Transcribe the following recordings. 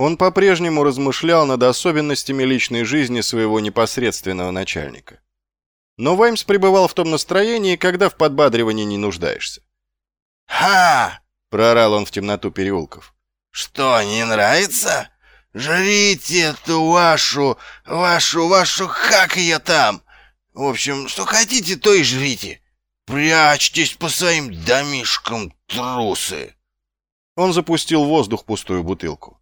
Он по-прежнему размышлял над особенностями личной жизни своего непосредственного начальника. Но Ваймс пребывал в том настроении, когда в подбадривании не нуждаешься. «Ха!» — проорал он в темноту переулков. «Что, не нравится? Жрите эту вашу, вашу, вашу, как ее там! В общем, что хотите, то и жрите. Прячьтесь по своим домишкам, трусы!» Он запустил в воздух пустую бутылку.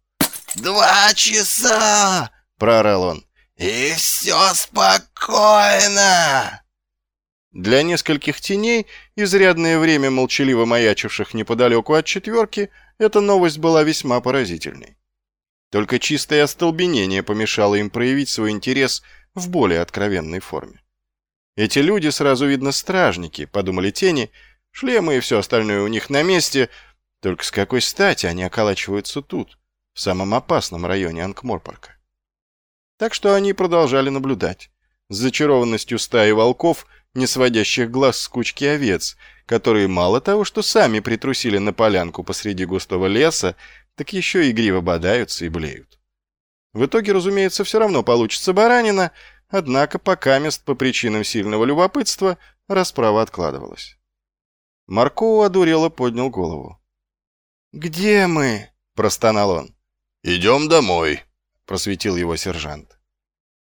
«Два часа!» — проорал он. «И все спокойно!» Для нескольких теней, изрядное время молчаливо маячивших неподалеку от четверки, эта новость была весьма поразительной. Только чистое остолбенение помешало им проявить свой интерес в более откровенной форме. Эти люди, сразу видно, стражники, подумали тени, шлемы и все остальное у них на месте, только с какой стати они околачиваются тут, в самом опасном районе Анкморпарка. Так что они продолжали наблюдать, с зачарованностью стаи волков, не сводящих глаз с кучки овец, которые мало того, что сами притрусили на полянку посреди густого леса, так еще игриво бодаются и блеют. В итоге, разумеется, все равно получится баранина, однако пока мест по причинам сильного любопытства расправа откладывалась. Марко одурело поднял голову. «Где мы?» – простонал он. «Идем домой», — просветил его сержант.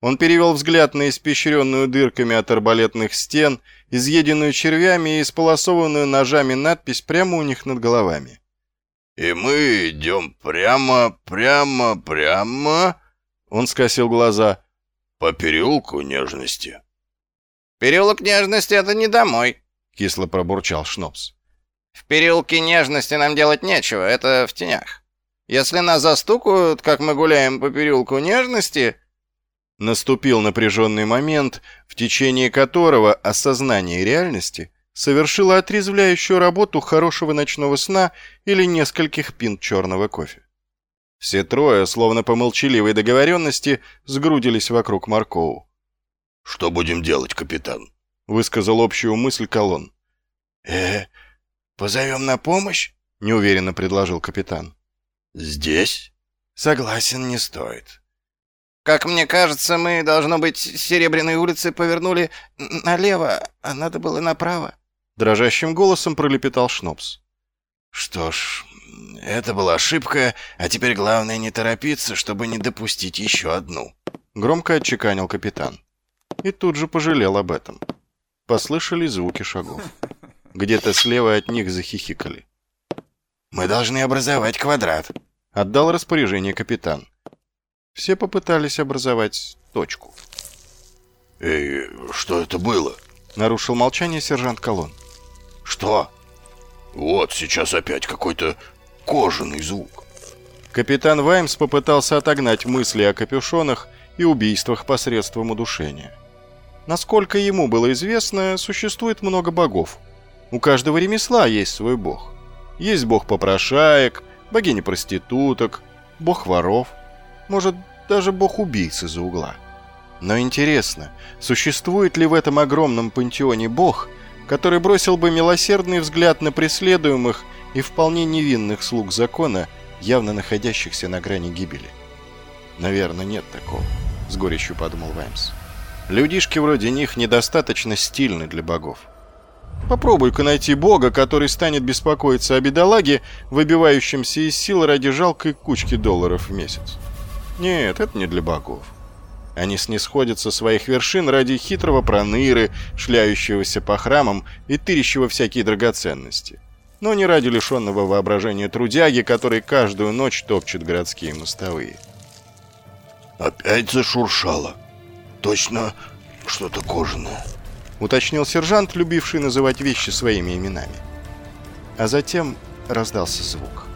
Он перевел взгляд на испещренную дырками от арбалетных стен, изъеденную червями и исполосованную ножами надпись прямо у них над головами. «И мы идем прямо, прямо, прямо...» Он скосил глаза. «По переулку нежности». «Переулок нежности — это не домой», — кисло пробурчал Шнопс. «В переулке нежности нам делать нечего, это в тенях». Если нас застукают, как мы гуляем по переулку нежности...» Наступил напряженный момент, в течение которого осознание реальности совершило отрезвляющую работу хорошего ночного сна или нескольких пинт черного кофе. Все трое, словно по молчаливой договоренности, сгрудились вокруг Маркоу. «Что будем делать, капитан?» — высказал общую мысль Колон. «Э, позовем на помощь?» — неуверенно предложил капитан. «Здесь?» «Согласен, не стоит». «Как мне кажется, мы, должно быть, с Серебряной улицы повернули налево, а надо было направо», — дрожащим голосом пролепетал Шнопс. «Что ж, это была ошибка, а теперь главное не торопиться, чтобы не допустить еще одну», — громко отчеканил капитан. И тут же пожалел об этом. Послышали звуки шагов. Где-то слева от них захихикали. «Мы должны образовать квадрат», Отдал распоряжение капитан. Все попытались образовать точку. «Эй, что это было?» Нарушил молчание сержант Колон. «Что?» «Вот сейчас опять какой-то кожаный звук». Капитан Ваймс попытался отогнать мысли о капюшонах и убийствах посредством удушения. Насколько ему было известно, существует много богов. У каждого ремесла есть свой бог. Есть бог попрошаек, богиня проституток, бог воров, может, даже бог убийц из-за угла. Но интересно, существует ли в этом огромном пантеоне бог, который бросил бы милосердный взгляд на преследуемых и вполне невинных слуг закона, явно находящихся на грани гибели? Наверное, нет такого, с горечью подумал Ваймс. Людишки вроде них недостаточно стильны для богов. Попробуй-ка найти бога, который станет беспокоиться о бедолаге, выбивающемся из сил ради жалкой кучки долларов в месяц. Нет, это не для богов. Они снисходят со своих вершин ради хитрого проныры, шляющегося по храмам и тырящего всякие драгоценности. Но не ради лишенного воображения трудяги, который каждую ночь топчет городские мостовые. «Опять зашуршало. Точно что-то кожаное». — уточнил сержант, любивший называть вещи своими именами. А затем раздался звук.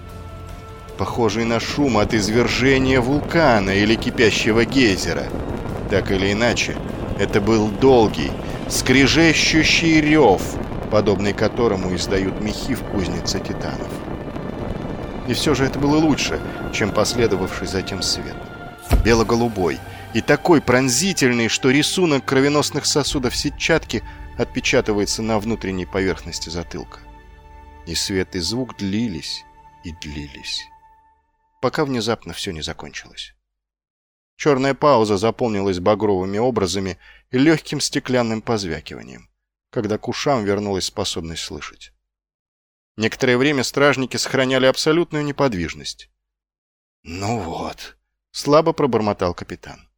Похожий на шум от извержения вулкана или кипящего гейзера. Так или иначе, это был долгий, скрежещущий рев, подобный которому издают мехи в кузнице титанов. И все же это было лучше, чем последовавший затем свет. Бело-голубой — и такой пронзительный, что рисунок кровеносных сосудов сетчатки отпечатывается на внутренней поверхности затылка. И свет и звук длились и длились. пока внезапно все не закончилось. Черная пауза заполнилась багровыми образами и легким стеклянным позвякиванием, когда к ушам вернулась способность слышать. Некоторое время стражники сохраняли абсолютную неподвижность. «Ну вот», — слабо пробормотал капитан.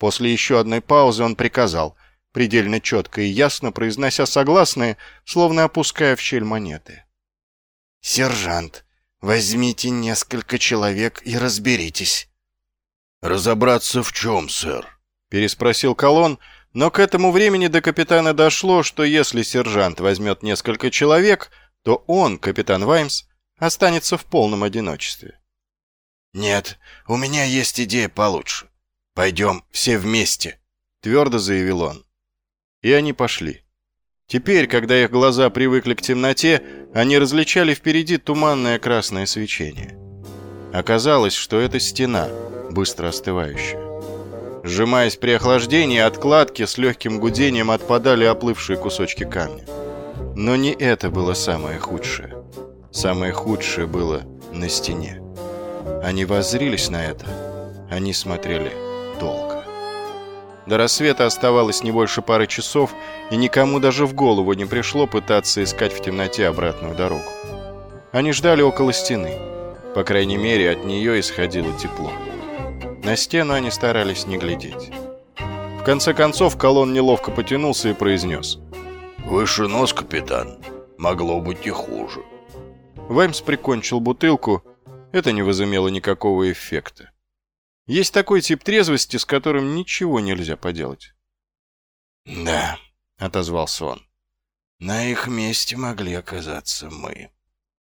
После еще одной паузы он приказал, предельно четко и ясно произнося согласные, словно опуская в щель монеты. «Сержант, возьмите несколько человек и разберитесь». «Разобраться в чем, сэр?» — переспросил Колон, но к этому времени до капитана дошло, что если сержант возьмет несколько человек, то он, капитан Ваймс, останется в полном одиночестве. «Нет, у меня есть идея получше. Пойдем все вместе», — твердо заявил он. И они пошли. Теперь, когда их глаза привыкли к темноте, они различали впереди туманное красное свечение. Оказалось, что это стена, быстро остывающая. Сжимаясь при охлаждении, откладки с легким гудением отпадали оплывшие кусочки камня. Но не это было самое худшее. Самое худшее было на стене. Они воззрились на это. Они смотрели долго. До рассвета оставалось не больше пары часов, и никому даже в голову не пришло пытаться искать в темноте обратную дорогу. Они ждали около стены. По крайней мере, от нее исходило тепло. На стену они старались не глядеть. В конце концов, колонн неловко потянулся и произнес. «Выше нос, капитан. Могло быть и хуже». Ваймс прикончил бутылку. Это не возымело никакого эффекта. Есть такой тип трезвости, с которым ничего нельзя поделать. «Да», — отозвался он. «На их месте могли оказаться мы».